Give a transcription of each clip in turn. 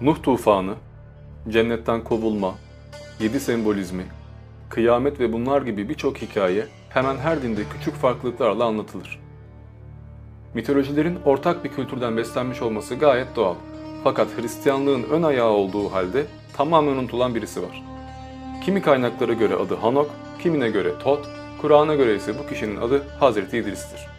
Nuh tufanı, cennetten kovulma, yedi sembolizmi, kıyamet ve bunlar gibi birçok hikaye hemen her dinde küçük farklılıklarla anlatılır. Mitolojilerin ortak bir kültürden beslenmiş olması gayet doğal. Fakat Hristiyanlığın ön ayağı olduğu halde tamamen unutulan birisi var. Kimi kaynaklara göre adı Hanok, kimine göre Tot, Kur'an'a göre ise bu kişinin adı Hazreti İdris'tir.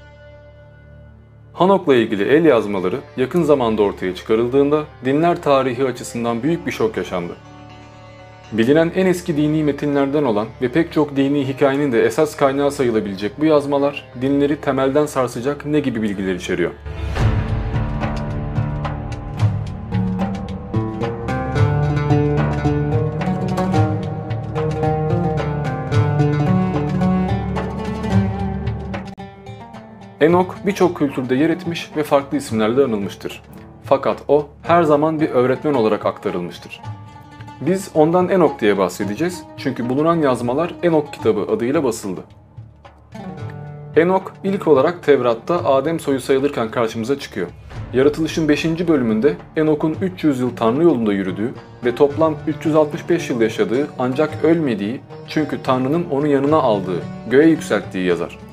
Hanok'la ilgili el yazmaları yakın zamanda ortaya çıkarıldığında dinler tarihi açısından büyük bir şok yaşandı. Bilinen en eski dini metinlerden olan ve pek çok dini hikayenin de esas kaynağı sayılabilecek bu yazmalar dinleri temelden sarsacak ne gibi bilgiler içeriyor? Enok birçok kültürde yer etmiş ve farklı isimlerle anılmıştır. Fakat o her zaman bir öğretmen olarak aktarılmıştır. Biz ondan Enok diye bahsedeceğiz çünkü bulunan yazmalar Enok kitabı adıyla basıldı. Enok ilk olarak Tevrat'ta Adem soyu sayılırken karşımıza çıkıyor. Yaratılışın 5. bölümünde Enok'un 300 yıl Tanrı yolunda yürüdüğü ve toplam 365 yıl yaşadığı ancak ölmediği çünkü Tanrı'nın onu yanına aldığı, göğe yükselttiği yazar.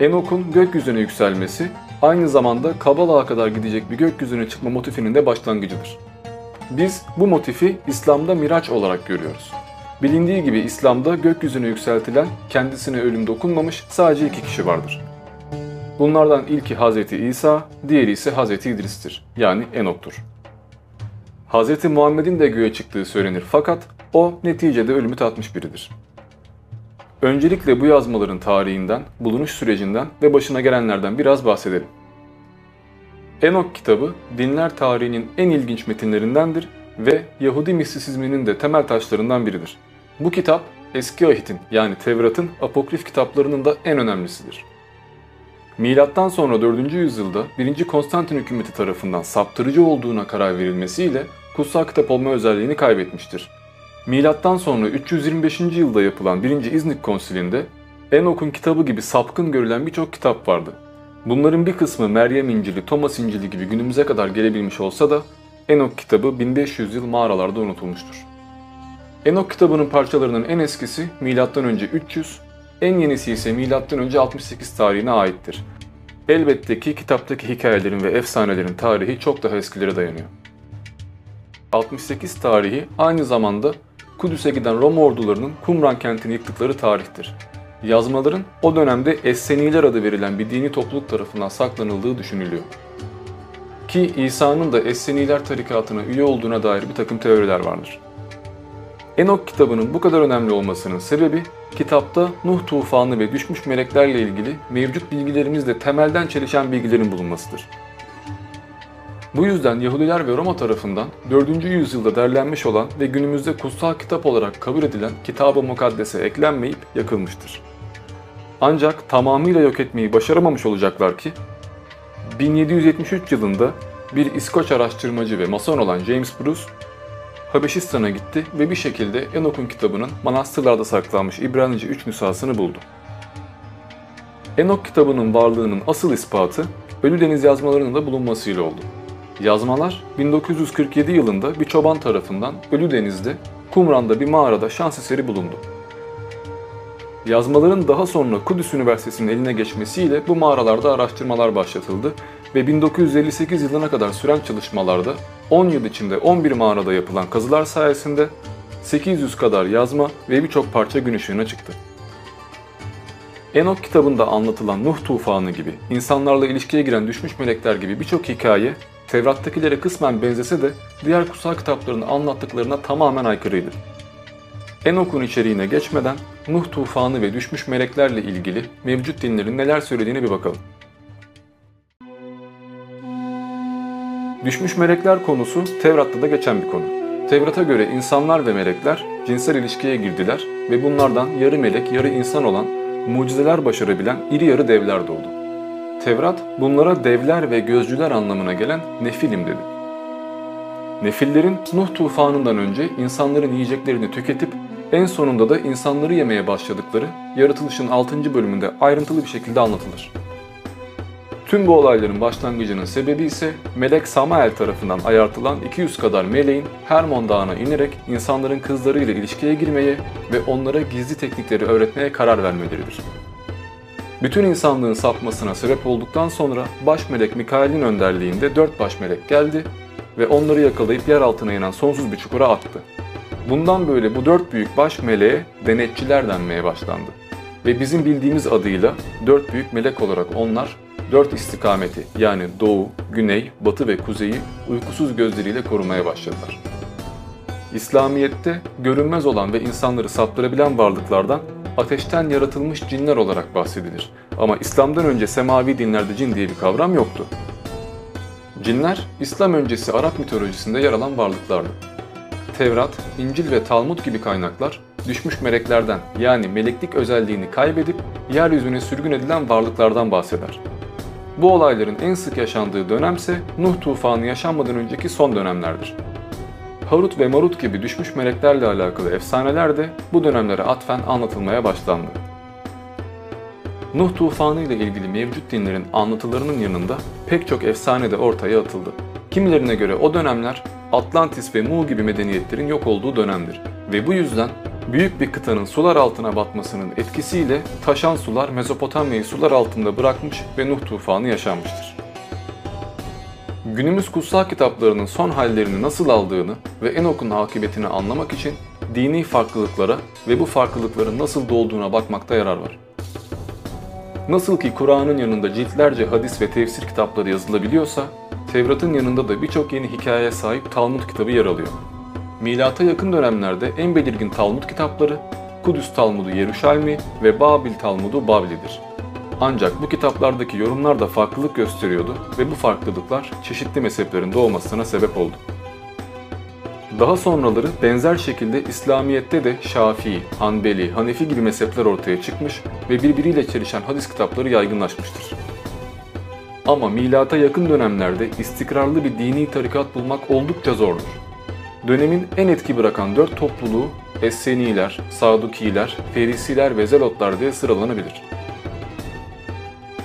Enok'un gökyüzüne yükselmesi aynı zamanda Kabala'ya kadar gidecek bir gökyüzüne çıkma motifinin de başlangıcıdır. Biz bu motifi İslam'da Miraç olarak görüyoruz. Bilindiği gibi İslam'da gökyüzüne yükseltilen, kendisine ölüm dokunmamış sadece iki kişi vardır. Bunlardan ilki Hz. İsa, diğeri ise Hz. İdris'tir. Yani Enok'tur. Hz. Muhammed'in de göğe çıktığı söylenir fakat o neticede ölümü tatmış biridir. Öncelikle bu yazmaların tarihinden, bulunuş sürecinden ve başına gelenlerden biraz bahsedelim. Enok kitabı dinler tarihinin en ilginç metinlerindendir ve Yahudi mistisizminin de temel taşlarından biridir. Bu kitap Eski Ahit'in yani Tevrat'ın apokrif kitaplarının da en önemlisidir. Milattan sonra 4. yüzyılda 1. Konstantin hükümeti tarafından saptırıcı olduğuna karar verilmesiyle kutsal kitap olma özelliğini kaybetmiştir. Milattan sonra 325. yılda yapılan 1. İznik Konsili'nde Enok'un kitabı gibi sapkın görülen birçok kitap vardı. Bunların bir kısmı Meryem İncil'i, Thomas İncil'i gibi günümüze kadar gelebilmiş olsa da Enok kitabı 1500 yıl mağaralarda unutulmuştur. Enok kitabının parçalarının en eskisi M.Ö. 300, en yenisi ise M.Ö. 68 tarihine aittir. Elbette ki kitaptaki hikayelerin ve efsanelerin tarihi çok daha eskilere dayanıyor. 68 tarihi aynı zamanda Kudüs'e giden Roma ordularının Kumran kentini yıktıkları tarihtir. Yazmaların o dönemde Esseniler adı verilen bir dini topluluk tarafından saklanıldığı düşünülüyor. Ki İsa'nın da Esseniler tarikatına üye olduğuna dair bir takım teoriler vardır. Enok kitabının bu kadar önemli olmasının sebebi kitapta Nuh tufanı ve düşmüş meleklerle ilgili mevcut bilgilerimizle temelden çelişen bilgilerin bulunmasıdır. Bu yüzden Yahudiler ve Roma tarafından 4. yüzyılda derlenmiş olan ve günümüzde kutsal kitap olarak kabul edilen Kitab-ı Mukaddes'e eklenmeyip yakılmıştır. Ancak tamamıyla yok etmeyi başaramamış olacaklar ki 1773 yılında bir İskoç araştırmacı ve mason olan James Bruce Habeşistan'a gitti ve bir şekilde Enok'un kitabının manastırlarda saklanmış İbranice 3 nüshasını buldu. Enok kitabının varlığının asıl ispatı Ölü Deniz yazmalarının da bulunmasıyla oldu. Yazmalar 1947 yılında bir çoban tarafından Ölü Deniz'de Kumran'da bir mağarada şans eseri bulundu. Yazmaların daha sonra Kudüs Üniversitesi'nin eline geçmesiyle bu mağaralarda araştırmalar başlatıldı ve 1958 yılına kadar süren çalışmalarda 10 yıl içinde 11 mağarada yapılan kazılar sayesinde 800 kadar yazma ve birçok parça gün ışığına çıktı. Enok kitabında anlatılan Nuh tufanı gibi, insanlarla ilişkiye giren düşmüş melekler gibi birçok hikaye Tevrat'takilere kısmen benzese de diğer kutsal kitapların anlattıklarına tamamen aykırıydı. Enok'un içeriğine geçmeden Nuh tufanı ve düşmüş meleklerle ilgili mevcut dinlerin neler söylediğine bir bakalım. Düşmüş melekler konusu Tevrat'ta da geçen bir konu. Tevrat'a göre insanlar ve melekler cinsel ilişkiye girdiler ve bunlardan yarı melek yarı insan olan mucizeler başarabilen iri yarı devler doğdu. Tevrat bunlara devler ve gözcüler anlamına gelen nefilim dedi. Nefillerin Nuh tufanından önce insanların yiyeceklerini tüketip en sonunda da insanları yemeye başladıkları yaratılışın 6. bölümünde ayrıntılı bir şekilde anlatılır. Tüm bu olayların başlangıcının sebebi ise Melek Samael tarafından ayartılan 200 kadar meleğin Hermon Dağı'na inerek insanların kızlarıyla ilişkiye girmeye ve onlara gizli teknikleri öğretmeye karar vermeleridir. Bütün insanlığın sapmasına sebep olduktan sonra baş melek Mikail'in önderliğinde dört baş melek geldi ve onları yakalayıp yer altına inen sonsuz bir çukura attı. Bundan böyle bu dört büyük baş meleğe denetçiler denmeye başlandı. Ve bizim bildiğimiz adıyla dört büyük melek olarak onlar dört istikameti yani doğu, güney, batı ve kuzeyi uykusuz gözleriyle korumaya başladılar. İslamiyet'te görünmez olan ve insanları saptırabilen varlıklardan ateşten yaratılmış cinler olarak bahsedilir. Ama İslam'dan önce semavi dinlerde cin diye bir kavram yoktu. Cinler, İslam öncesi Arap mitolojisinde yer alan varlıklardı. Tevrat, İncil ve Talmud gibi kaynaklar düşmüş meleklerden yani meleklik özelliğini kaybedip yeryüzüne sürgün edilen varlıklardan bahseder. Bu olayların en sık yaşandığı dönemse Nuh tufanı yaşanmadan önceki son dönemlerdir. Harut ve Marut gibi düşmüş meleklerle alakalı efsaneler de bu dönemlere atfen anlatılmaya başlandı. Nuh tufanı ile ilgili mevcut dinlerin anlatılarının yanında pek çok efsane de ortaya atıldı. Kimilerine göre o dönemler Atlantis ve Mu gibi medeniyetlerin yok olduğu dönemdir ve bu yüzden büyük bir kıtanın sular altına batmasının etkisiyle taşan sular Mezopotamya'yı sular altında bırakmış ve Nuh tufanı yaşanmıştır. Günümüz kutsal kitaplarının son hallerini nasıl aldığını ve Enok'un akıbetini anlamak için dini farklılıklara ve bu farklılıkların nasıl doğduğuna bakmakta yarar var. Nasıl ki Kur'an'ın yanında ciltlerce hadis ve tefsir kitapları yazılabiliyorsa, Tevrat'ın yanında da birçok yeni hikayeye sahip Talmud kitabı yer alıyor. Milata yakın dönemlerde en belirgin Talmud kitapları Kudüs Talmudu Yeruşalmi ve Babil Talmudu Bavli'dir. Ancak bu kitaplardaki yorumlar da farklılık gösteriyordu ve bu farklılıklar çeşitli mezheplerin doğmasına sebep oldu. Daha sonraları benzer şekilde İslamiyet'te de Şafii, Hanbeli, Hanefi gibi mezhepler ortaya çıkmış ve birbiriyle çelişen hadis kitapları yaygınlaşmıştır. Ama milata yakın dönemlerde istikrarlı bir dini tarikat bulmak oldukça zordur. Dönemin en etki bırakan dört topluluğu Esseniler, Sadukiler, Ferisiler ve Zelotlar diye sıralanabilir.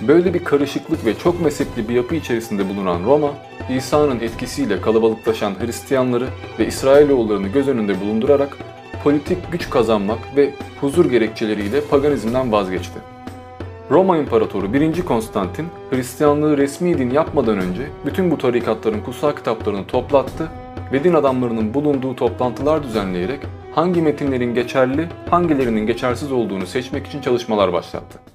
Böyle bir karışıklık ve çok mezhepli bir yapı içerisinde bulunan Roma, İsa'nın etkisiyle kalabalıklaşan Hristiyanları ve İsrailoğullarını göz önünde bulundurarak politik güç kazanmak ve huzur gerekçeleriyle paganizmden vazgeçti. Roma İmparatoru 1. Konstantin, Hristiyanlığı resmi din yapmadan önce bütün bu tarikatların kutsal kitaplarını toplattı ve din adamlarının bulunduğu toplantılar düzenleyerek hangi metinlerin geçerli, hangilerinin geçersiz olduğunu seçmek için çalışmalar başlattı.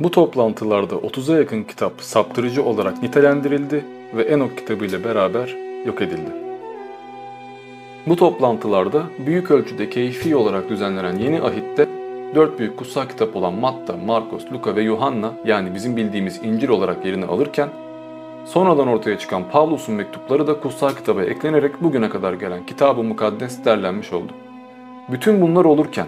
Bu toplantılarda 30'a yakın kitap saptırıcı olarak nitelendirildi ve Enok kitabı ile beraber yok edildi. Bu toplantılarda büyük ölçüde keyfi olarak düzenlenen yeni ahitte dört büyük kutsal kitap olan Matta, Markos, Luka ve Yuhanna yani bizim bildiğimiz İncil olarak yerini alırken sonradan ortaya çıkan Pavlus'un mektupları da kutsal kitaba eklenerek bugüne kadar gelen Kitab-ı Mukaddes derlenmiş oldu. Bütün bunlar olurken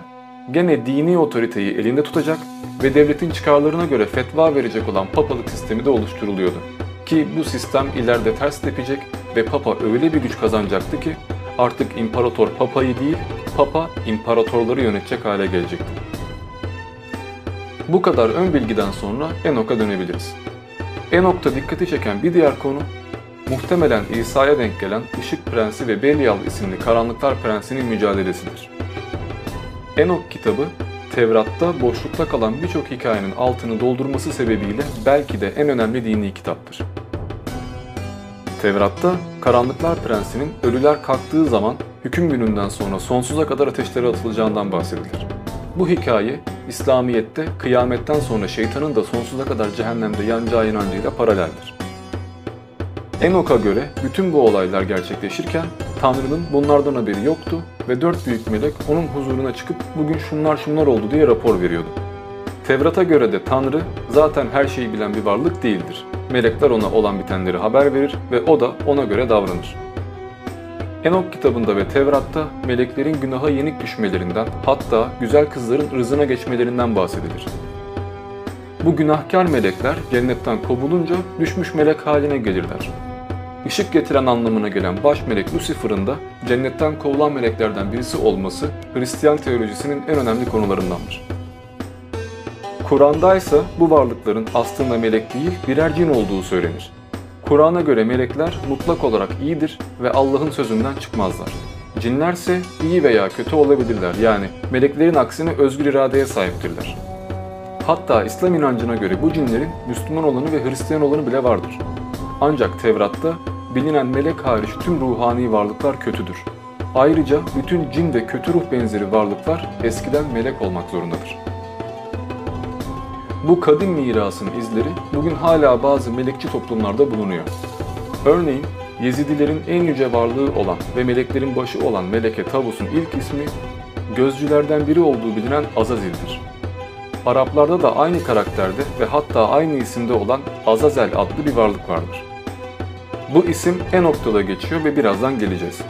gene dini otoriteyi elinde tutacak ve devletin çıkarlarına göre fetva verecek olan papalık sistemi de oluşturuluyordu. Ki bu sistem ileride ters tepecek ve papa öyle bir güç kazanacaktı ki artık imparator papayı değil, papa imparatorları yönetecek hale gelecekti. Bu kadar ön bilgiden sonra Enok'a dönebiliriz. Enok'ta dikkati çeken bir diğer konu muhtemelen İsa'ya denk gelen Işık Prensi ve Belial isimli Karanlıklar Prensi'nin mücadelesidir. Enok kitabı Tevrat'ta boşlukta kalan birçok hikayenin altını doldurması sebebiyle belki de en önemli dini kitaptır. Tevrat'ta Karanlıklar Prensi'nin ölüler kalktığı zaman hüküm gününden sonra sonsuza kadar ateşlere atılacağından bahsedilir. Bu hikaye İslamiyet'te kıyametten sonra şeytanın da sonsuza kadar cehennemde yanacağı inancıyla paraleldir. Enok'a göre bütün bu olaylar gerçekleşirken Tanrı'nın bunlardan haberi yoktu ve dört büyük melek onun huzuruna çıkıp bugün şunlar şunlar oldu diye rapor veriyordu. Tevrat'a göre de Tanrı zaten her şeyi bilen bir varlık değildir. Melekler ona olan bitenleri haber verir ve o da ona göre davranır. Enok kitabında ve Tevrat'ta meleklerin günaha yenik düşmelerinden hatta güzel kızların rızına geçmelerinden bahsedilir. Bu günahkar melekler cennetten kovulunca düşmüş melek haline gelirler. Işık getiren anlamına gelen baş melek Lucifer'ın da cennetten kovulan meleklerden birisi olması Hristiyan teolojisinin en önemli konularındandır. Kur'an'da ise bu varlıkların aslında melek değil birer cin olduğu söylenir. Kur'an'a göre melekler mutlak olarak iyidir ve Allah'ın sözünden çıkmazlar. Cinlerse iyi veya kötü olabilirler yani meleklerin aksine özgür iradeye sahiptirler. Hatta İslam inancına göre bu cinlerin Müslüman olanı ve Hristiyan olanı bile vardır. Ancak Tevrat'ta bilinen melek hariç tüm ruhani varlıklar kötüdür. Ayrıca bütün cin ve kötü ruh benzeri varlıklar eskiden melek olmak zorundadır. Bu kadim mirasın izleri bugün hala bazı melekçi toplumlarda bulunuyor. Örneğin Yezidilerin en yüce varlığı olan ve meleklerin başı olan Meleke Tavus'un ilk ismi gözcülerden biri olduğu bilinen Azazil'dir. Araplarda da aynı karakterde ve hatta aynı isimde olan Azazel adlı bir varlık vardır. Bu isim Enok'ta geçiyor ve birazdan geleceğiz.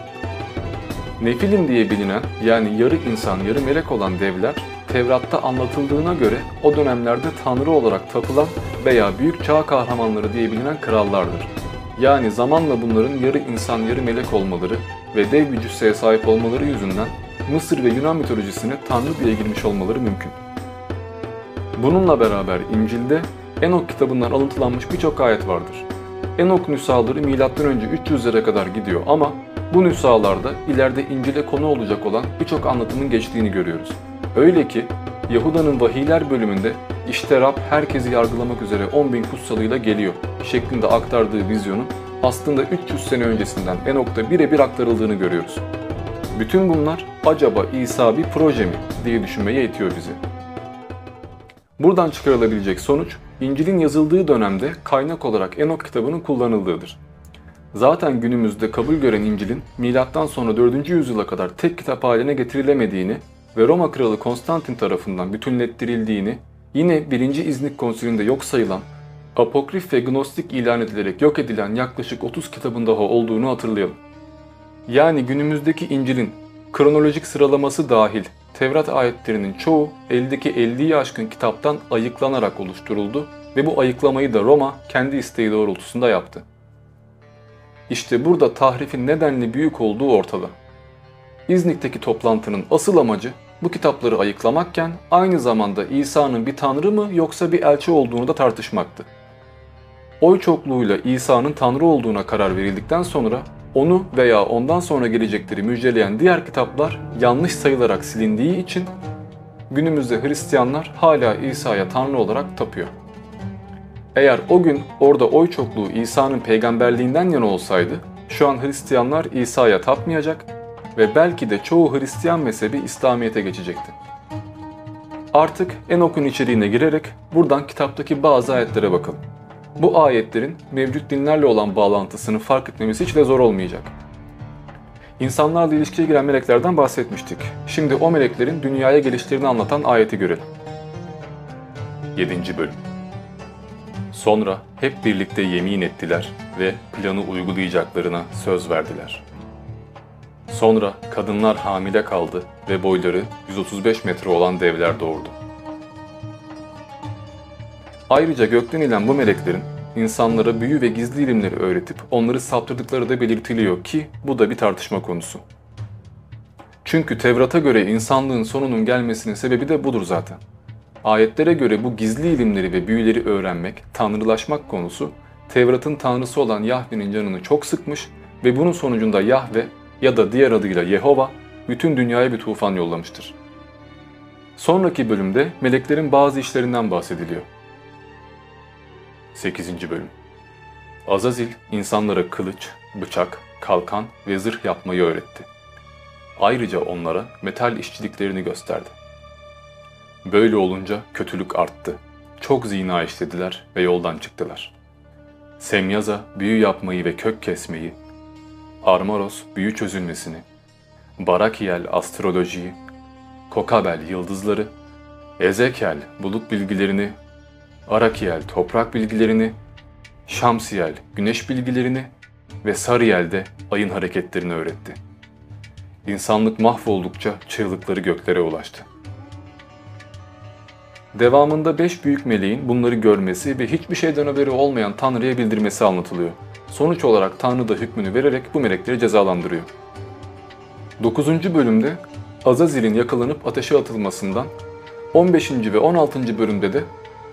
Nefilim diye bilinen yani yarı insan yarı melek olan devler Tevrat'ta anlatıldığına göre o dönemlerde tanrı olarak tapılan veya büyük çağ kahramanları diye bilinen krallardır. Yani zamanla bunların yarı insan yarı melek olmaları ve dev bir sahip olmaları yüzünden Mısır ve Yunan mitolojisine tanrı diye girmiş olmaları mümkün. Bununla beraber İncil'de Enok kitabından alıntılanmış birçok ayet vardır. Enok nüshaları M.Ö. 300'lere kadar gidiyor ama bu nüshalarda ileride İncil'e konu olacak olan birçok anlatımın geçtiğini görüyoruz. Öyle ki Yahuda'nın vahiyler bölümünde işte Rab herkesi yargılamak üzere 10 bin kutsalıyla geliyor şeklinde aktardığı vizyonun aslında 300 sene öncesinden Enok'ta birebir aktarıldığını görüyoruz. Bütün bunlar acaba İsa bir proje mi diye düşünmeye itiyor bizi. Buradan çıkarılabilecek sonuç, İncil'in yazıldığı dönemde kaynak olarak Enok kitabının kullanıldığıdır. Zaten günümüzde kabul gören İncil'in milattan sonra 4. yüzyıla kadar tek kitap haline getirilemediğini ve Roma kralı Konstantin tarafından bütünlettirildiğini, yine 1. İznik konsülünde yok sayılan, apokrif ve gnostik ilan edilerek yok edilen yaklaşık 30 kitabın daha olduğunu hatırlayalım. Yani günümüzdeki İncil'in kronolojik sıralaması dahil Tevrat ayetlerinin çoğu eldeki 50'yi aşkın kitaptan ayıklanarak oluşturuldu ve bu ayıklamayı da Roma kendi isteği doğrultusunda yaptı. İşte burada tahrifin nedenli büyük olduğu ortada. İznik'teki toplantının asıl amacı bu kitapları ayıklamakken aynı zamanda İsa'nın bir tanrı mı yoksa bir elçi olduğunu da tartışmaktı. Oy çokluğuyla İsa'nın tanrı olduğuna karar verildikten sonra onu veya ondan sonra gelecekleri müjdeleyen diğer kitaplar yanlış sayılarak silindiği için günümüzde Hristiyanlar hala İsa'ya tanrı olarak tapıyor. Eğer o gün orada oy çokluğu İsa'nın peygamberliğinden yana olsaydı şu an Hristiyanlar İsa'ya tapmayacak ve belki de çoğu Hristiyan mezhebi İslamiyet'e geçecekti. Artık Enok'un içeriğine girerek buradan kitaptaki bazı ayetlere bakalım. Bu ayetlerin mevcut dinlerle olan bağlantısını fark etmemiz hiç de zor olmayacak. İnsanlarla ilişkiye giren meleklerden bahsetmiştik. Şimdi o meleklerin dünyaya gelişlerini anlatan ayeti görelim. 7. Bölüm Sonra hep birlikte yemin ettiler ve planı uygulayacaklarına söz verdiler. Sonra kadınlar hamile kaldı ve boyları 135 metre olan devler doğurdu. Ayrıca gökten inen bu meleklerin insanlara büyü ve gizli ilimleri öğretip onları saptırdıkları da belirtiliyor ki bu da bir tartışma konusu. Çünkü Tevrat'a göre insanlığın sonunun gelmesinin sebebi de budur zaten. Ayetlere göre bu gizli ilimleri ve büyüleri öğrenmek, tanrılaşmak konusu Tevrat'ın tanrısı olan Yahve'nin canını çok sıkmış ve bunun sonucunda Yahve ya da diğer adıyla Yehova bütün dünyaya bir tufan yollamıştır. Sonraki bölümde meleklerin bazı işlerinden bahsediliyor. 8. Bölüm Azazil insanlara kılıç, bıçak, kalkan ve zırh yapmayı öğretti. Ayrıca onlara metal işçiliklerini gösterdi. Böyle olunca kötülük arttı. Çok zina işlediler ve yoldan çıktılar. Semyaza büyü yapmayı ve kök kesmeyi, Armaros büyü çözülmesini, Barakiel astrolojiyi, Kokabel yıldızları, Ezekiel bulut bilgilerini, Arakiel toprak bilgilerini, Şamsiyel güneş bilgilerini ve Sariel de ayın hareketlerini öğretti. İnsanlık mahvoldukça çığlıkları göklere ulaştı. Devamında beş büyük meleğin bunları görmesi ve hiçbir şeyden haberi olmayan Tanrı'ya bildirmesi anlatılıyor. Sonuç olarak Tanrı da hükmünü vererek bu melekleri cezalandırıyor. 9. bölümde Azazil'in yakalanıp ateşe atılmasından, 15. ve 16. bölümde de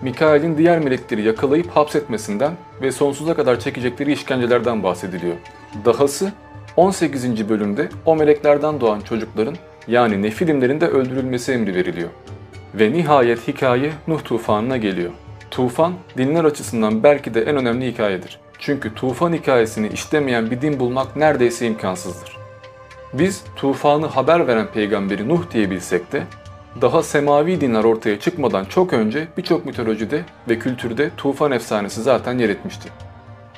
Mikail'in diğer melekleri yakalayıp hapsetmesinden ve sonsuza kadar çekecekleri işkencelerden bahsediliyor. Dahası 18. bölümde o meleklerden doğan çocukların yani nefilimlerin de öldürülmesi emri veriliyor. Ve nihayet hikaye Nuh tufanına geliyor. Tufan dinler açısından belki de en önemli hikayedir. Çünkü tufan hikayesini işlemeyen bir din bulmak neredeyse imkansızdır. Biz tufanı haber veren peygamberi Nuh diye bilsek de daha semavi dinler ortaya çıkmadan çok önce birçok mitolojide ve kültürde tufan efsanesi zaten yer etmişti.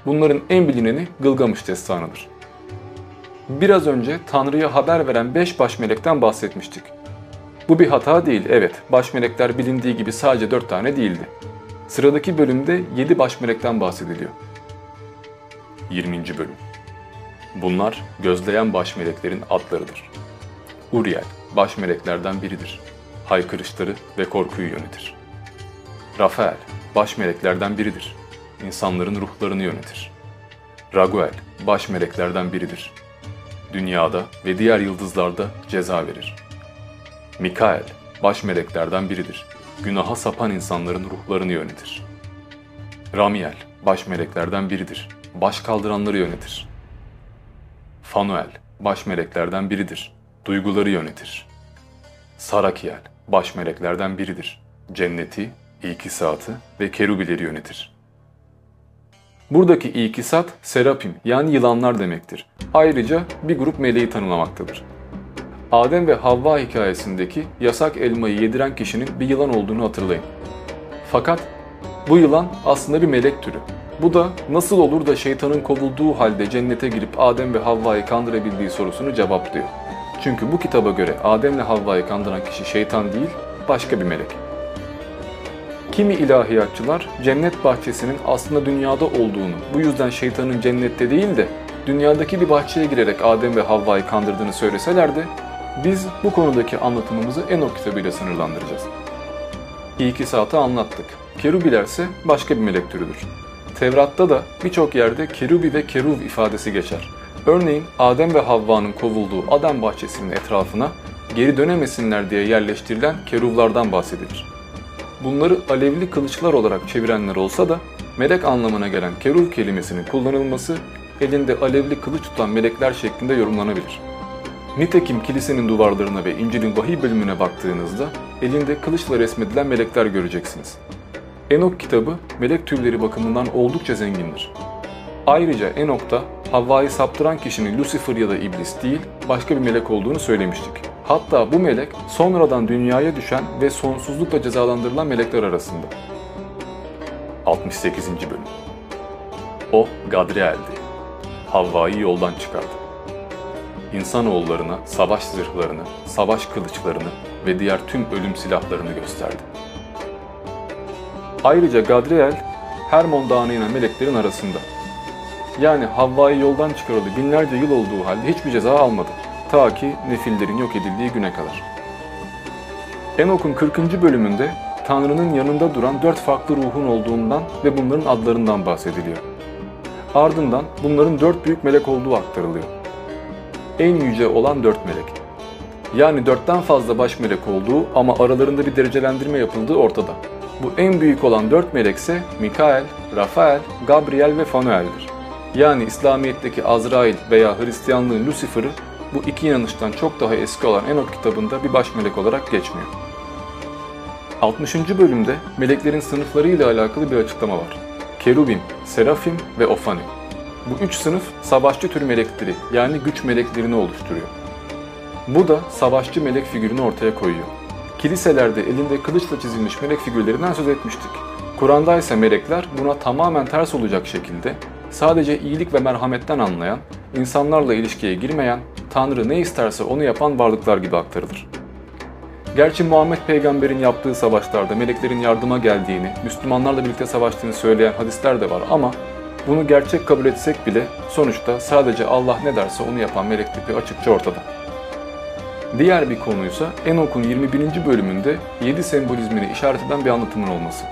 Bunların en bilineni Gılgamış destanıdır. Biraz önce Tanrı'ya haber veren 5 baş melekten bahsetmiştik. Bu bir hata değil, evet. Baş melekler bilindiği gibi sadece 4 tane değildi. Sıradaki bölümde 7 baş melekten bahsediliyor. 20. bölüm Bunlar gözleyen baş meleklerin adlarıdır. Uriel, baş meleklerden biridir. Haykırışları ve korkuyu yönetir. Rafael, baş meleklerden biridir. İnsanların ruhlarını yönetir. Raguel, baş meleklerden biridir. Dünyada ve diğer yıldızlarda ceza verir. Mikael, baş meleklerden biridir. Günaha sapan insanların ruhlarını yönetir. Ramiel, baş meleklerden biridir. Baş kaldıranları yönetir. Fanuel, baş meleklerden biridir. Duyguları yönetir. Sarakiel, baş meleklerden biridir. Cenneti, ikisatı ve kerubileri yönetir. Buradaki ikisat, serapim yani yılanlar demektir. Ayrıca bir grup meleği tanımlamaktadır. Adem ve Havva hikayesindeki yasak elmayı yediren kişinin bir yılan olduğunu hatırlayın. Fakat bu yılan aslında bir melek türü. Bu da nasıl olur da şeytanın kovulduğu halde cennete girip Adem ve Havva'yı kandırabildiği sorusunu cevaplıyor. Çünkü bu kitaba göre Adem ile Havva'yı kandıran kişi şeytan değil, başka bir melek. Kimi ilahiyatçılar cennet bahçesinin aslında dünyada olduğunu, bu yüzden şeytanın cennette değil de dünyadaki bir bahçeye girerek Adem ve Havva'yı kandırdığını söyleseler de biz bu konudaki anlatımımızı Enok kitabıyla sınırlandıracağız. İlk saati anlattık. Kerubiler ise başka bir melek türüdür. Tevrat'ta da birçok yerde kerubi ve keruv ifadesi geçer. Örneğin Adem ve Havva'nın kovulduğu Adem bahçesinin etrafına geri dönemesinler diye yerleştirilen keruvlardan bahsedilir. Bunları alevli kılıçlar olarak çevirenler olsa da melek anlamına gelen keruv kelimesinin kullanılması elinde alevli kılıç tutan melekler şeklinde yorumlanabilir. Nitekim kilisenin duvarlarına ve İncil'in vahiy bölümüne baktığınızda elinde kılıçla resmedilen melekler göreceksiniz. Enok kitabı melek türleri bakımından oldukça zengindir. Ayrıca Enok'ta Havva'yı saptıran kişinin Lucifer ya da iblis değil, başka bir melek olduğunu söylemiştik. Hatta bu melek sonradan dünyaya düşen ve sonsuzlukla cezalandırılan melekler arasında. 68. bölüm O Gadriel'di. Havva'yı yoldan çıkardı. İnsanoğullarına savaş zırhlarını, savaş kılıçlarını ve diğer tüm ölüm silahlarını gösterdi. Ayrıca Gadriel, Hermon Dağı'na inen meleklerin arasında. Yani Havva'yı yoldan çıkaralı binlerce yıl olduğu halde hiçbir ceza almadı. Ta ki nefillerin yok edildiği güne kadar. Enok'un 40. bölümünde Tanrı'nın yanında duran dört farklı ruhun olduğundan ve bunların adlarından bahsediliyor. Ardından bunların dört büyük melek olduğu aktarılıyor. En yüce olan dört melek. Yani dörtten fazla baş melek olduğu ama aralarında bir derecelendirme yapıldığı ortada. Bu en büyük olan dört melekse Mikael, Rafael, Gabriel ve Fanuel'dir. Yani İslamiyet'teki Azrail veya Hristiyanlığın Lucifer'ı bu iki inanıştan çok daha eski olan Enok kitabında bir baş melek olarak geçmiyor. 60. bölümde meleklerin sınıfları ile alakalı bir açıklama var. Kerubim, Serafim ve Ofani. Bu üç sınıf savaşçı tür melekleri yani güç meleklerini oluşturuyor. Bu da savaşçı melek figürünü ortaya koyuyor. Kiliselerde elinde kılıçla çizilmiş melek figürlerinden söz etmiştik. Kur'an'da ise melekler buna tamamen ters olacak şekilde sadece iyilik ve merhametten anlayan, insanlarla ilişkiye girmeyen, Tanrı ne isterse onu yapan varlıklar gibi aktarılır. Gerçi Muhammed peygamberin yaptığı savaşlarda meleklerin yardıma geldiğini, Müslümanlarla birlikte savaştığını söyleyen hadisler de var ama bunu gerçek kabul etsek bile sonuçta sadece Allah ne derse onu yapan melek tipi açıkça ortada. Diğer bir konuysa Enok'un 21. bölümünde 7 sembolizmini işaret eden bir anlatımın olması.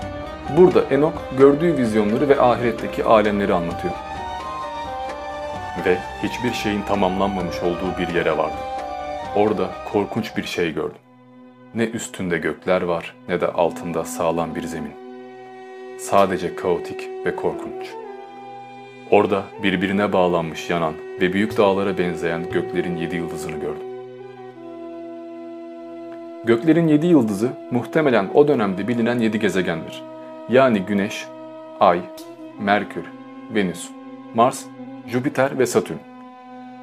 Burada Enok gördüğü vizyonları ve ahiretteki alemleri anlatıyor. Ve hiçbir şeyin tamamlanmamış olduğu bir yere vardı. Orada korkunç bir şey gördüm. Ne üstünde gökler var ne de altında sağlam bir zemin. Sadece kaotik ve korkunç. Orada birbirine bağlanmış yanan ve büyük dağlara benzeyen göklerin yedi yıldızını gördüm. Göklerin yedi yıldızı muhtemelen o dönemde bilinen yedi gezegendir. Yani Güneş, Ay, Merkür, Venüs, Mars, Jüpiter ve Satürn.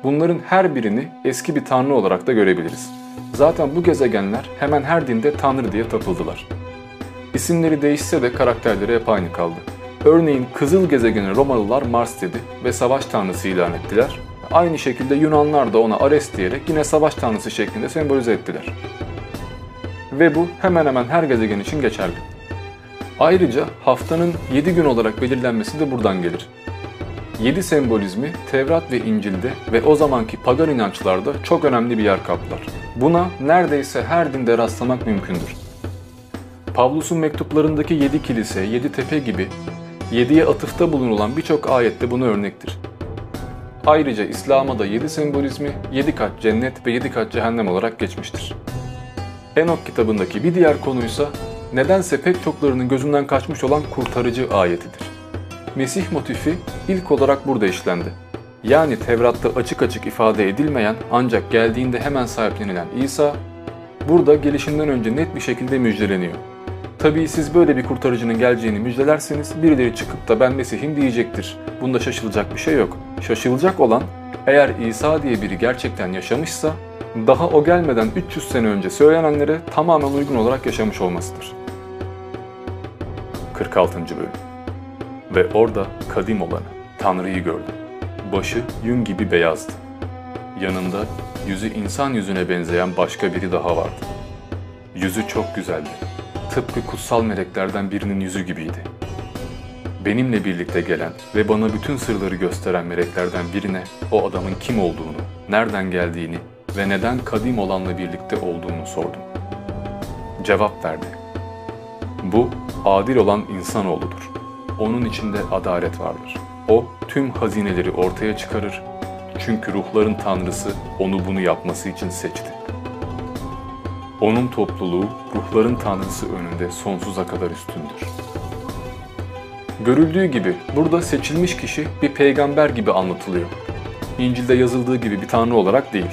Bunların her birini eski bir tanrı olarak da görebiliriz. Zaten bu gezegenler hemen her dinde tanrı diye tapıldılar. İsimleri değişse de karakterleri hep aynı kaldı. Örneğin Kızıl gezegeni Romalılar Mars dedi ve savaş tanrısı ilan ettiler. Aynı şekilde Yunanlar da ona Ares diyerek yine savaş tanrısı şeklinde sembolize ettiler. Ve bu hemen hemen her gezegen için geçerli. Ayrıca haftanın 7 gün olarak belirlenmesi de buradan gelir. 7 sembolizmi Tevrat ve İncil'de ve o zamanki pagan inançlarda çok önemli bir yer kaplar. Buna neredeyse her dinde rastlamak mümkündür. Pavlus'un mektuplarındaki 7 kilise, 7 tepe gibi 7'ye atıfta bulunulan birçok ayette bunu örnektir. Ayrıca İslam'a da 7 sembolizmi 7 kat cennet ve 7 kat cehennem olarak geçmiştir. Enok kitabındaki bir diğer konuysa nedense pek çoklarının gözünden kaçmış olan kurtarıcı ayetidir. Mesih motifi ilk olarak burada işlendi. Yani Tevrat'ta açık açık ifade edilmeyen ancak geldiğinde hemen sahiplenilen İsa, burada gelişinden önce net bir şekilde müjdeleniyor. Tabii siz böyle bir kurtarıcının geleceğini müjdelerseniz birileri çıkıp da ben Mesih'im diyecektir. Bunda şaşılacak bir şey yok. Şaşılacak olan eğer İsa diye biri gerçekten yaşamışsa daha o gelmeden 300 sene önce söylenenlere tamamen uygun olarak yaşamış olmasıdır. 46. Bölüm Ve orada kadim olanı, Tanrı'yı gördüm. Başı yün gibi beyazdı. Yanında yüzü insan yüzüne benzeyen başka biri daha vardı. Yüzü çok güzeldi. Tıpkı kutsal meleklerden birinin yüzü gibiydi. Benimle birlikte gelen ve bana bütün sırları gösteren meleklerden birine o adamın kim olduğunu, nereden geldiğini ve neden kadim olanla birlikte olduğunu sordum. Cevap verdi. Bu adil olan insanoğludur. Onun içinde adalet vardır. O tüm hazineleri ortaya çıkarır. Çünkü ruhların tanrısı onu bunu yapması için seçti. Onun topluluğu ruhların tanrısı önünde sonsuza kadar üstündür. Görüldüğü gibi burada seçilmiş kişi bir peygamber gibi anlatılıyor. İncil'de yazıldığı gibi bir tanrı olarak değil.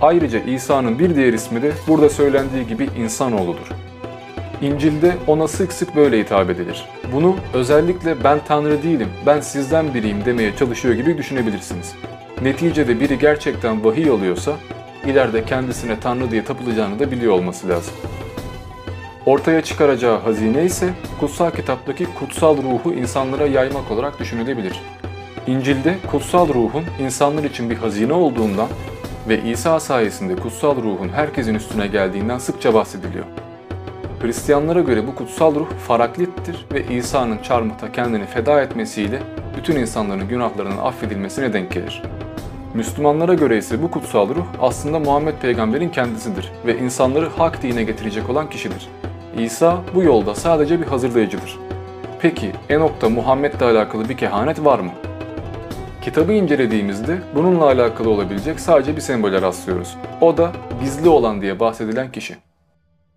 Ayrıca İsa'nın bir diğer ismi de burada söylendiği gibi insanoğludur. İncil'de ona sık sık böyle hitap edilir. Bunu özellikle ben tanrı değilim, ben sizden biriyim demeye çalışıyor gibi düşünebilirsiniz. Neticede biri gerçekten vahiy alıyorsa ileride kendisine tanrı diye tapılacağını da biliyor olması lazım. Ortaya çıkaracağı hazine ise kutsal kitaptaki kutsal ruhu insanlara yaymak olarak düşünülebilir. İncil'de kutsal ruhun insanlar için bir hazine olduğundan ve İsa sayesinde kutsal ruhun herkesin üstüne geldiğinden sıkça bahsediliyor. Hristiyanlara göre bu kutsal ruh faraklittir ve İsa'nın çarmıhta kendini feda etmesiyle bütün insanların günahlarının affedilmesine denk gelir. Müslümanlara göre ise bu kutsal ruh aslında Muhammed peygamberin kendisidir ve insanları hak dine getirecek olan kişidir. İsa bu yolda sadece bir hazırlayıcıdır. Peki Enok'ta Muhammed'le alakalı bir kehanet var mı? Kitabı incelediğimizde bununla alakalı olabilecek sadece bir sembole rastlıyoruz. O da gizli olan diye bahsedilen kişi.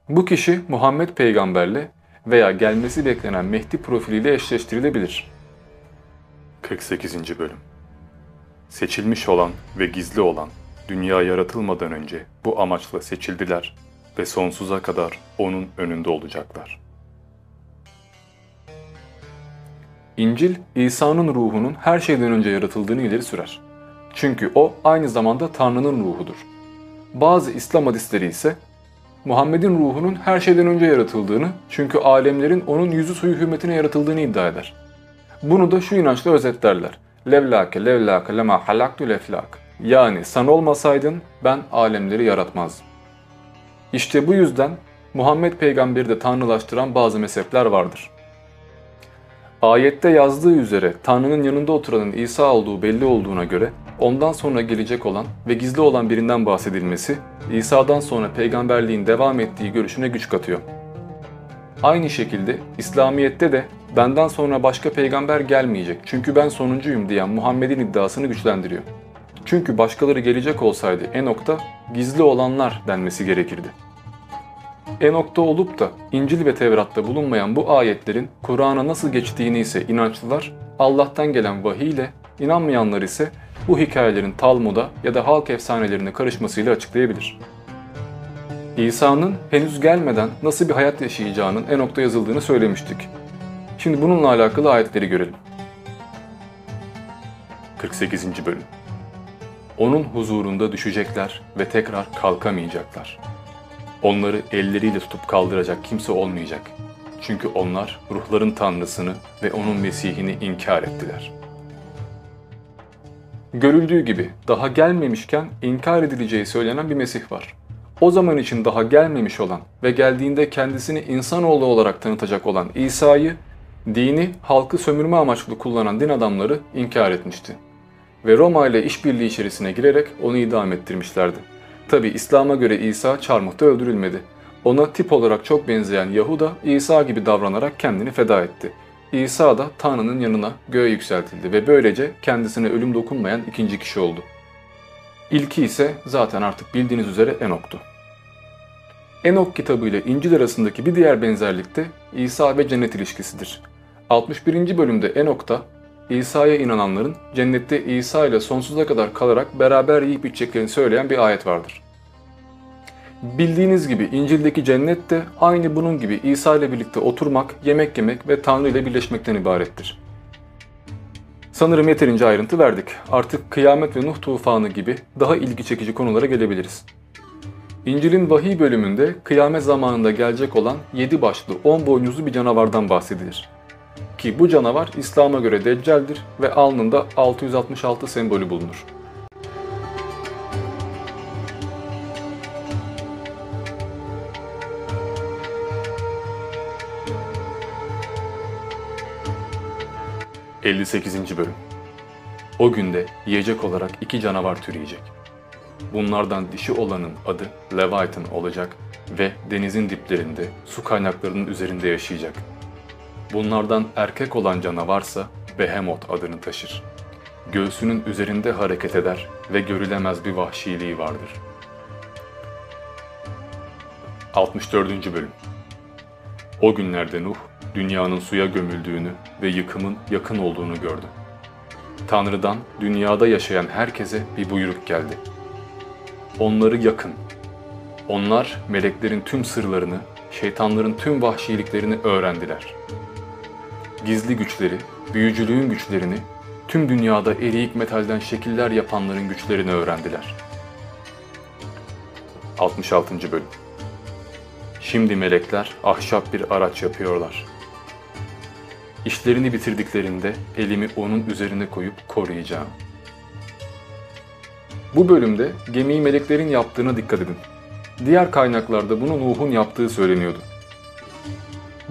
Bu kişi Muhammed peygamberle veya gelmesi beklenen Mehdi profiliyle eşleştirilebilir. 48. Bölüm Seçilmiş olan ve gizli olan dünya yaratılmadan önce bu amaçla seçildiler ve sonsuza kadar onun önünde olacaklar. İncil, İsa'nın ruhunun her şeyden önce yaratıldığını ileri sürer. Çünkü o aynı zamanda Tanrı'nın ruhudur. Bazı İslam hadisleri ise Muhammed'in ruhunun her şeyden önce yaratıldığını çünkü alemlerin onun yüzü suyu hürmetine yaratıldığını iddia eder. Bunu da şu inançla özetlerler. Levlake levlake lema halaktu leflak. Yani sen olmasaydın ben alemleri yaratmazdım. İşte bu yüzden Muhammed peygamberi de tanrılaştıran bazı mezhepler vardır. Ayette yazdığı üzere Tanrı'nın yanında oturanın İsa olduğu belli olduğuna göre ondan sonra gelecek olan ve gizli olan birinden bahsedilmesi İsa'dan sonra peygamberliğin devam ettiği görüşüne güç katıyor. Aynı şekilde İslamiyet'te de benden sonra başka peygamber gelmeyecek çünkü ben sonuncuyum diyen Muhammed'in iddiasını güçlendiriyor. Çünkü başkaları gelecek olsaydı Enok'ta gizli olanlar denmesi gerekirdi. Enok'ta olup da İncil ve Tevrat'ta bulunmayan bu ayetlerin Kur'an'a nasıl geçtiğini ise inançlılar Allah'tan gelen vahiy ile inanmayanlar ise bu hikayelerin Talmud'a ya da halk efsanelerine karışmasıyla açıklayabilir. İsa'nın henüz gelmeden nasıl bir hayat yaşayacağının Enok'ta yazıldığını söylemiştik. Şimdi bununla alakalı ayetleri görelim. 48. Bölüm Onun huzurunda düşecekler ve tekrar kalkamayacaklar. Onları elleriyle tutup kaldıracak kimse olmayacak. Çünkü onlar ruhların tanrısını ve onun Mesih'ini inkar ettiler. Görüldüğü gibi daha gelmemişken inkar edileceği söylenen bir Mesih var. O zaman için daha gelmemiş olan ve geldiğinde kendisini insanoğlu olarak tanıtacak olan İsa'yı, dini halkı sömürme amaçlı kullanan din adamları inkar etmişti. Ve Roma ile işbirliği içerisine girerek onu idam ettirmişlerdi. Tabi İslam'a göre İsa çarmıhta öldürülmedi. Ona tip olarak çok benzeyen Yahuda İsa gibi davranarak kendini feda etti. İsa da Tanrı'nın yanına göğe yükseltildi ve böylece kendisine ölüm dokunmayan ikinci kişi oldu. İlki ise zaten artık bildiğiniz üzere Enok'tu. Enok kitabı ile İncil arasındaki bir diğer benzerlik de İsa ve cennet ilişkisidir. 61. bölümde Enok'ta İsa'ya inananların cennette İsa ile sonsuza kadar kalarak beraber yiyip içeceklerini söyleyen bir ayet vardır. Bildiğiniz gibi İncil'deki cennet de aynı bunun gibi İsa ile birlikte oturmak, yemek yemek ve Tanrı ile birleşmekten ibarettir. Sanırım yeterince ayrıntı verdik. Artık kıyamet ve Nuh tufanı gibi daha ilgi çekici konulara gelebiliriz. İncil'in vahiy bölümünde kıyamet zamanında gelecek olan 7 başlı 10 boynuzlu bir canavardan bahsedilir. Ki bu canavar İslam'a göre Deccal'dir ve alnında 666 sembolü bulunur. ...58. Bölüm O günde yiyecek olarak iki canavar türeyecek. Bunlardan dişi olanın adı Leviathan olacak ve denizin diplerinde, su kaynaklarının üzerinde yaşayacak. Bunlardan erkek olan canavarsa Behemoth adını taşır. Göğsünün üzerinde hareket eder ve görülemez bir vahşiliği vardır. 64. Bölüm O günlerde Nuh, dünyanın suya gömüldüğünü ve yıkımın yakın olduğunu gördü. Tanrı'dan dünyada yaşayan herkese bir buyruk geldi. Onları yakın. Onlar meleklerin tüm sırlarını, şeytanların tüm vahşiliklerini öğrendiler.'' Gizli güçleri, büyücülüğün güçlerini, tüm dünyada eriyik metalden şekiller yapanların güçlerini öğrendiler. 66. Bölüm Şimdi melekler ahşap bir araç yapıyorlar. İşlerini bitirdiklerinde elimi onun üzerine koyup koruyacağım. Bu bölümde gemiyi meleklerin yaptığına dikkat edin. Diğer kaynaklarda bunu Nuh'un yaptığı söyleniyordu.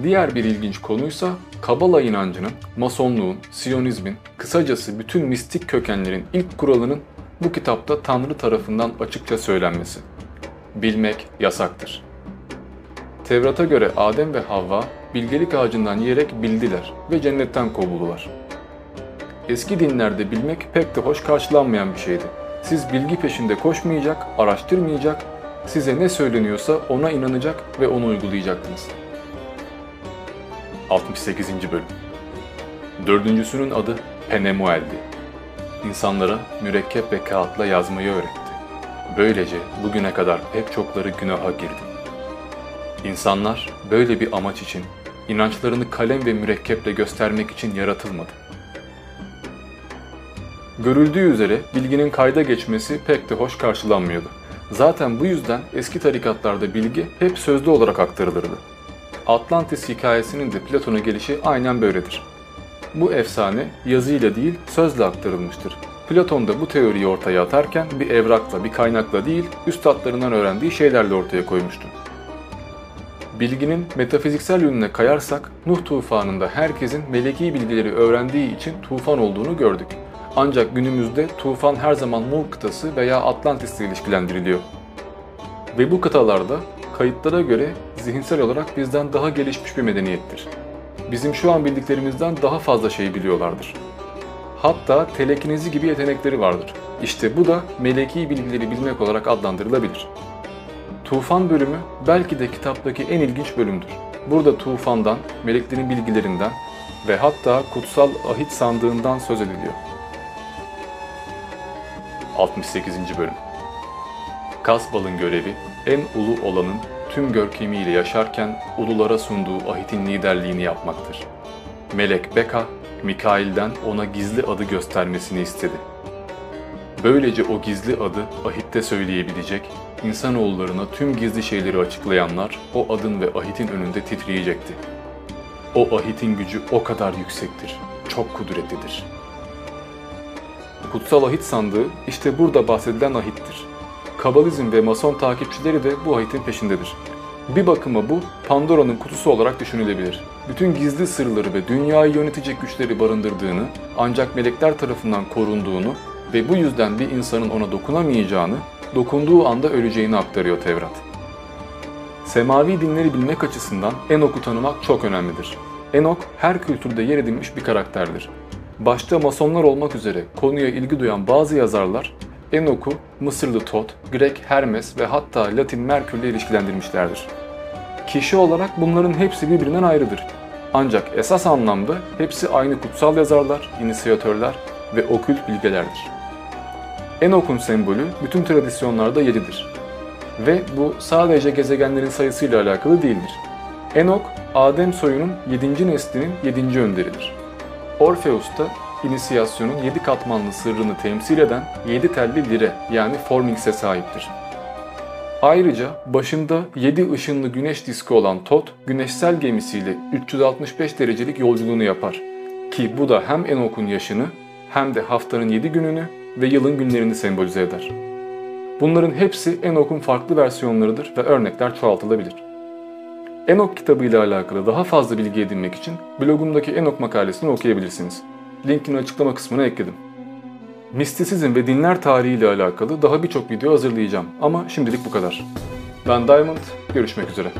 Diğer bir ilginç konuysa Kabala inancının, Masonluğun, Siyonizmin, kısacası bütün mistik kökenlerin ilk kuralının bu kitapta Tanrı tarafından açıkça söylenmesi. Bilmek yasaktır. Tevrat'a göre Adem ve Havva bilgelik ağacından yiyerek bildiler ve cennetten kovuldular. Eski dinlerde bilmek pek de hoş karşılanmayan bir şeydi. Siz bilgi peşinde koşmayacak, araştırmayacak, size ne söyleniyorsa ona inanacak ve onu uygulayacaktınız.'' 68. Bölüm Dördüncüsünün adı Penemuel'di. İnsanlara mürekkep ve kağıtla yazmayı öğretti. Böylece bugüne kadar pek çokları günaha girdi. İnsanlar böyle bir amaç için, inançlarını kalem ve mürekkeple göstermek için yaratılmadı. Görüldüğü üzere bilginin kayda geçmesi pek de hoş karşılanmıyordu. Zaten bu yüzden eski tarikatlarda bilgi hep sözlü olarak aktarılırdı. Atlantis hikayesinin de Platon'a gelişi aynen böyledir. Bu efsane yazıyla değil sözle aktarılmıştır. Platon da bu teoriyi ortaya atarken bir evrakla, bir kaynakla değil, üstadlarından öğrendiği şeylerle ortaya koymuştu. Bilginin metafiziksel yönüne kayarsak, Nuh tufanında herkesin meleki bilgileri öğrendiği için tufan olduğunu gördük. Ancak günümüzde tufan her zaman Mur kıtası veya Atlantis ile ilişkilendiriliyor. Ve bu kıtalarda kayıtlara göre zihinsel olarak bizden daha gelişmiş bir medeniyettir. Bizim şu an bildiklerimizden daha fazla şey biliyorlardır. Hatta telekinezi gibi yetenekleri vardır. İşte bu da meleki bilgileri bilmek olarak adlandırılabilir. Tufan bölümü belki de kitaptaki en ilginç bölümdür. Burada tufandan, meleklerin bilgilerinden ve hatta kutsal ahit sandığından söz ediliyor. 68. Bölüm Kasbal'ın görevi en ulu olanın tüm görkemiyle yaşarken ululara sunduğu ahitin liderliğini yapmaktır. Melek Beka, Mikail'den ona gizli adı göstermesini istedi. Böylece o gizli adı ahitte söyleyebilecek, insanoğullarına tüm gizli şeyleri açıklayanlar o adın ve ahitin önünde titriyecekti. O ahitin gücü o kadar yüksektir, çok kudretlidir. Kutsal ahit sandığı işte burada bahsedilen ahittir. Kabalizm ve mason takipçileri de bu ahitin peşindedir. Bir bakıma bu Pandora'nın kutusu olarak düşünülebilir. Bütün gizli sırları ve dünyayı yönetecek güçleri barındırdığını, ancak melekler tarafından korunduğunu ve bu yüzden bir insanın ona dokunamayacağını, dokunduğu anda öleceğini aktarıyor Tevrat. Semavi dinleri bilmek açısından Enok'u tanımak çok önemlidir. Enok her kültürde yer edinmiş bir karakterdir. Başta masonlar olmak üzere konuya ilgi duyan bazı yazarlar Enok'u Mısırlı Tot, Grek Hermes ve hatta Latin Merkür'le ilişkilendirmişlerdir. Kişi olarak bunların hepsi birbirinden ayrıdır. Ancak esas anlamda hepsi aynı kutsal yazarlar, inisiyatörler ve okült bilgelerdir. Enok'un sembolü bütün tradisyonlarda 7'dir. Ve bu sadece gezegenlerin sayısıyla alakalı değildir. Enok, Adem soyunun 7. neslinin 7. önderidir. Orpheus da inisiyasyonun 7 katmanlı sırrını temsil eden 7 telli lire yani Formings'e sahiptir. Ayrıca başında 7 ışınlı güneş diski olan Tot, güneşsel gemisiyle 365 derecelik yolculuğunu yapar. Ki bu da hem Enok'un yaşını hem de haftanın 7 gününü ve yılın günlerini sembolize eder. Bunların hepsi Enok'un farklı versiyonlarıdır ve örnekler çoğaltılabilir. Enok kitabı ile alakalı daha fazla bilgi edinmek için blogumdaki Enok makalesini okuyabilirsiniz. Linkini açıklama kısmına ekledim. Mistisizm ve dinler tarihi ile alakalı daha birçok video hazırlayacağım ama şimdilik bu kadar. Ben Diamond, görüşmek üzere.